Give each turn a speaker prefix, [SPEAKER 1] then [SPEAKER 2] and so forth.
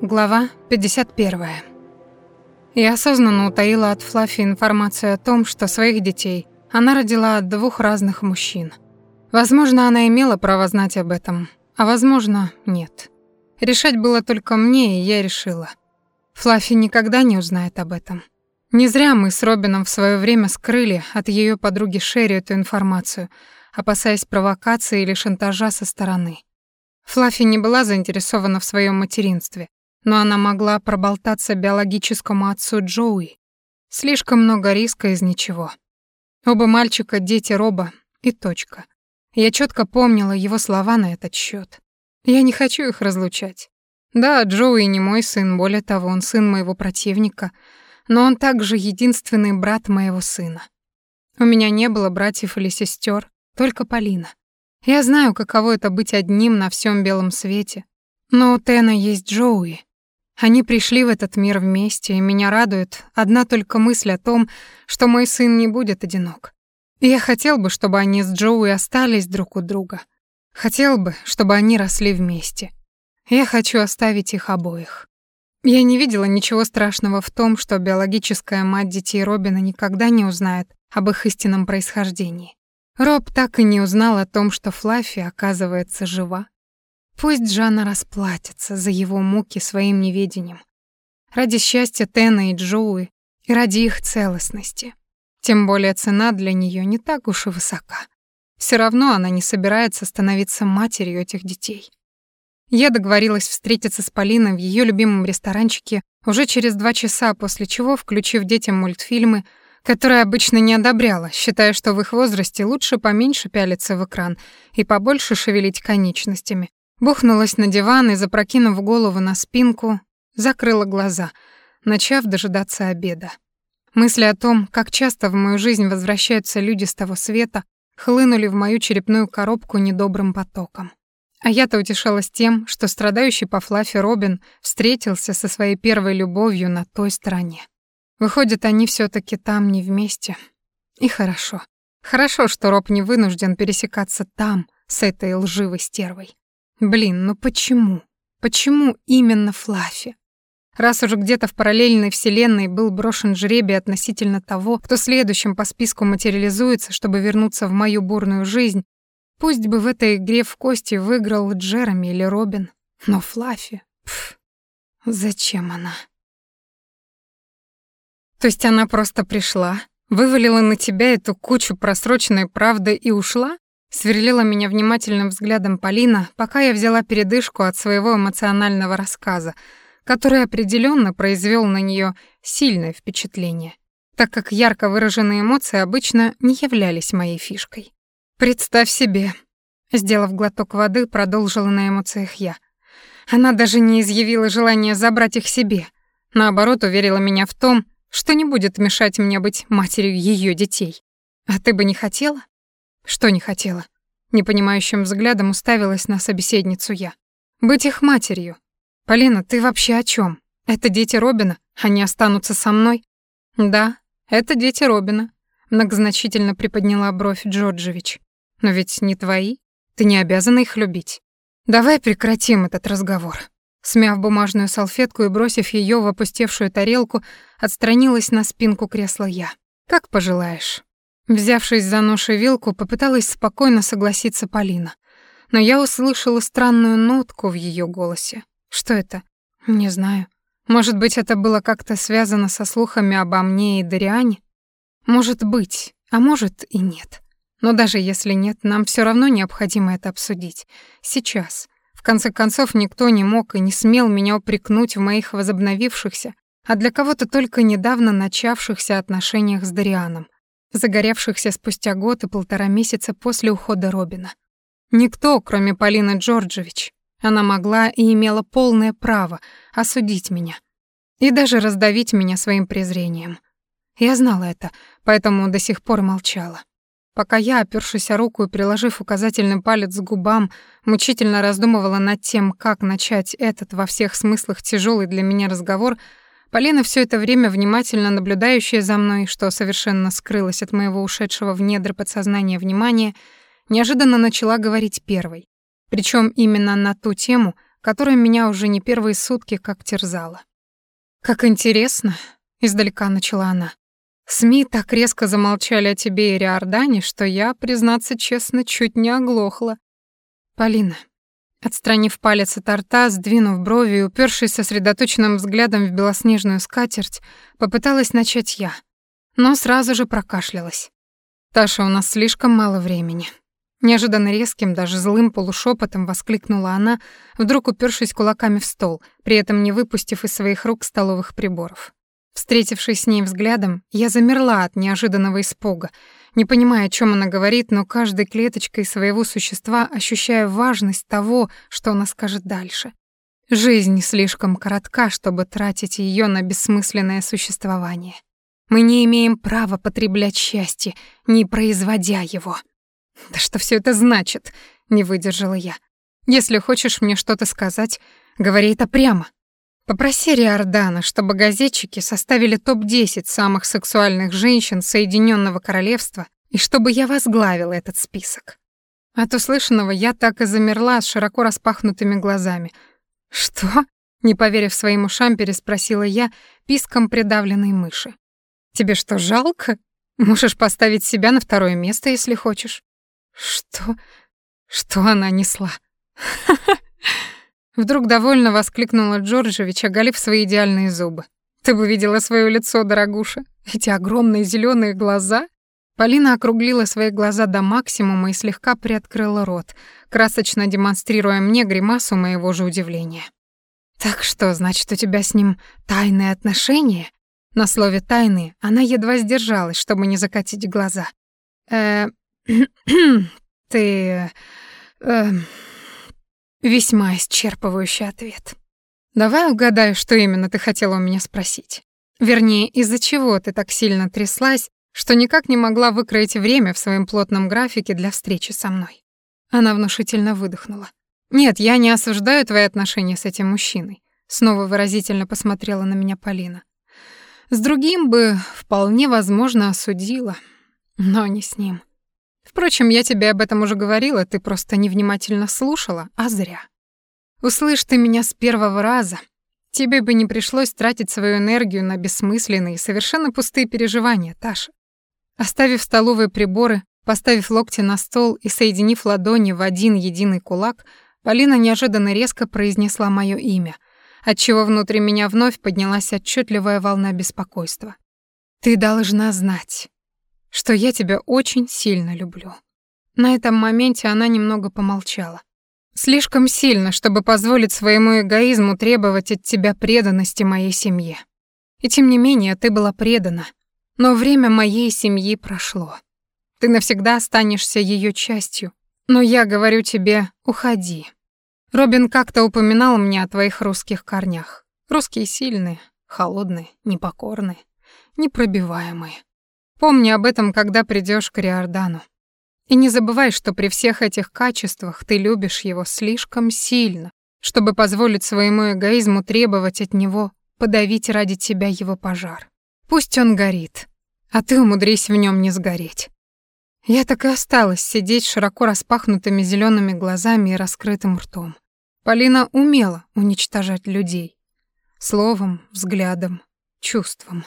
[SPEAKER 1] Глава 51. Я осознанно утаила от Флаффи информацию о том, что своих детей она родила от двух разных мужчин. Возможно, она имела право знать об этом, а возможно, нет. Решать было только мне, и я решила. Флаффи никогда не узнает об этом. Не зря мы с Робином в свое время скрыли от ее подруги Шерри эту информацию, опасаясь провокации или шантажа со стороны. Флаффи не была заинтересована в своем материнстве, но она могла проболтаться биологическому отцу Джоуи. Слишком много риска из ничего. Оба мальчика — дети Роба, и точка. Я четко помнила его слова на этот счет. Я не хочу их разлучать. Да, Джоуи не мой сын, более того, он сын моего противника, но он также единственный брат моего сына. У меня не было братьев или сестер, только Полина. Я знаю, каково это быть одним на всем белом свете. Но у Тена есть Джоуи, они пришли в этот мир вместе, и меня радует одна только мысль о том, что мой сын не будет одинок. я хотел бы, чтобы они с Джоуи остались друг у друга. Хотел бы, чтобы они росли вместе. Я хочу оставить их обоих. Я не видела ничего страшного в том, что биологическая мать детей Робина никогда не узнает об их истинном происхождении. Роб так и не узнал о том, что Флаффи, оказывается, жива. Пусть Жанна расплатится за его муки своим неведением. Ради счастья Тена и Джоуи и ради их целостности. Тем более цена для нее не так уж и высока. Все равно она не собирается становиться матерью этих детей. Я договорилась встретиться с Полиной в ее любимом ресторанчике уже через два часа, после чего, включив детям мультфильмы, которые обычно не одобряла, считая, что в их возрасте лучше поменьше пялиться в экран и побольше шевелить конечностями, Бухнулась на диван и, запрокинув голову на спинку, закрыла глаза, начав дожидаться обеда. Мысли о том, как часто в мою жизнь возвращаются люди с того света, хлынули в мою черепную коробку недобрым потоком. А я-то утешалась тем, что страдающий по Флаффе Робин встретился со своей первой любовью на той стороне. Выходит, они все таки там не вместе. И хорошо. Хорошо, что Роб не вынужден пересекаться там с этой лживой стервой. Блин, ну почему? Почему именно Флаффи? Раз уже где-то в параллельной вселенной был брошен жребий относительно того, кто следующим по списку материализуется, чтобы вернуться в мою бурную жизнь, пусть бы в этой игре в кости выиграл Джереми или Робин, но Флаффи... Пф, зачем она? То есть она просто пришла, вывалила на тебя эту кучу просроченной правды и ушла? Сверлила меня внимательным взглядом Полина, пока я взяла передышку от своего эмоционального рассказа, который определенно произвел на нее сильное впечатление, так как ярко выраженные эмоции обычно не являлись моей фишкой. «Представь себе», — сделав глоток воды, продолжила на эмоциях я. Она даже не изъявила желания забрать их себе, наоборот, уверила меня в том, что не будет мешать мне быть матерью ее детей. А ты бы не хотела? Что не хотела? Непонимающим взглядом уставилась на собеседницу я. Быть их матерью. Полина, ты вообще о чем? Это дети Робина, они останутся со мной? Да, это дети Робина, многозначительно приподняла бровь Джорджевич. Но ведь не твои, ты не обязана их любить. Давай прекратим этот разговор. Смяв бумажную салфетку и бросив ее в опустевшую тарелку, отстранилась на спинку кресла я. Как пожелаешь. Взявшись за нож и вилку, попыталась спокойно согласиться Полина. Но я услышала странную нотку в ее голосе. Что это? Не знаю. Может быть, это было как-то связано со слухами обо мне и Дариане? Может быть, а может и нет. Но даже если нет, нам все равно необходимо это обсудить. Сейчас. В конце концов, никто не мог и не смел меня упрекнуть в моих возобновившихся, а для кого-то только недавно начавшихся отношениях с Дарианом загоревшихся спустя год и полтора месяца после ухода Робина. Никто, кроме Полины Джорджевич. Она могла и имела полное право осудить меня и даже раздавить меня своим презрением. Я знала это, поэтому до сих пор молчала. Пока я, опёршись о руку и приложив указательный палец к губам, мучительно раздумывала над тем, как начать этот во всех смыслах тяжелый для меня разговор, Полина все это время внимательно наблюдающая за мной, что совершенно скрылась от моего ушедшего в недр подсознания внимания, неожиданно начала говорить первой. Причем именно на ту тему, которая меня уже не первые сутки как терзала. «Как интересно», — издалека начала она. «СМИ так резко замолчали о тебе и Риордане, что я, признаться честно, чуть не оглохла. Полина». Отстранив палец от рта, сдвинув брови и упершись сосредоточенным взглядом в белоснежную скатерть, попыталась начать я, но сразу же прокашлялась. «Таша, у нас слишком мало времени. Неожиданно резким, даже злым полушепотом воскликнула она, вдруг упершись кулаками в стол, при этом не выпустив из своих рук столовых приборов. Встретившись с ней взглядом, я замерла от неожиданного испуга, не понимая, о чем она говорит, но каждой клеточкой своего существа ощущая важность того, что она скажет дальше. Жизнь слишком коротка, чтобы тратить ее на бессмысленное существование. Мы не имеем права потреблять счастье, не производя его. «Да что все это значит?» — не выдержала я. «Если хочешь мне что-то сказать, говори это прямо. Попроси Риордана, чтобы газетчики составили топ-10 самых сексуальных женщин Соединенного Королевства и чтобы я возглавила этот список». От услышанного я так и замерла с широко распахнутыми глазами. «Что?» — не поверив своим ушам, переспросила я писком придавленной мыши. «Тебе что, жалко? Можешь поставить себя на второе место, если хочешь». Что? Что она несла? Вдруг довольно воскликнула Джорджевич, оголив свои идеальные зубы. Ты бы видела свое лицо, дорогуша. Эти огромные зеленые глаза. Полина округлила свои глаза до максимума и слегка приоткрыла рот, красочно демонстрируя мне гримасу моего же удивления. «Так что, значит, у тебя с ним тайные отношения?» На слове «тайные» она едва сдержалась, чтобы не закатить глаза. «Э, Ты... Э, весьма исчерпывающий ответ. Давай угадаю, что именно ты хотела у меня спросить. Вернее, из-за чего ты так сильно тряслась, что никак не могла выкроить время в своем плотном графике для встречи со мной. Она внушительно выдохнула. «Нет, я не осуждаю твои отношения с этим мужчиной», снова выразительно посмотрела на меня Полина. «С другим бы вполне возможно осудила, но не с ним. Впрочем, я тебе об этом уже говорила, ты просто невнимательно слушала, а зря. Услышь ты меня с первого раза, тебе бы не пришлось тратить свою энергию на бессмысленные, совершенно пустые переживания, Таша. Оставив столовые приборы, поставив локти на стол и соединив ладони в один единый кулак, Полина неожиданно резко произнесла мое имя, отчего внутри меня вновь поднялась отчетливая волна беспокойства. «Ты должна знать, что я тебя очень сильно люблю». На этом моменте она немного помолчала. «Слишком сильно, чтобы позволить своему эгоизму требовать от тебя преданности моей семье. И тем не менее ты была предана. Но время моей семьи прошло. Ты навсегда останешься ее частью. Но я говорю тебе, уходи. Робин как-то упоминал мне о твоих русских корнях. Русские сильные, холодные, непокорные, непробиваемые. Помни об этом, когда придешь к Риордану. И не забывай, что при всех этих качествах ты любишь его слишком сильно, чтобы позволить своему эгоизму требовать от него подавить ради тебя его пожар. Пусть он горит, а ты умудрись в нем не сгореть. Я так и осталась сидеть широко распахнутыми зелеными глазами и раскрытым ртом. Полина умела уничтожать людей. Словом, взглядом, чувством.